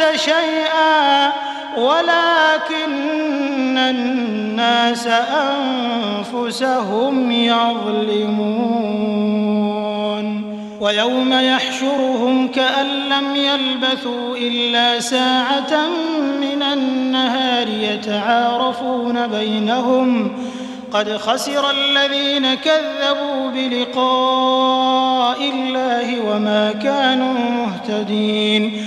الناس شيئا ولكن الناس أنفسهم يظلمون. ويوم يحشرهم كأن لم يلبثوا إلا ساعة من النهار يتعارفون بينهم. قد خسر الذين كذبوا بلقاء الله وما كانوا مهتدين.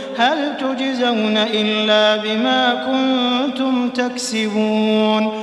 هل تجزون إلا بما كنتم تكسبون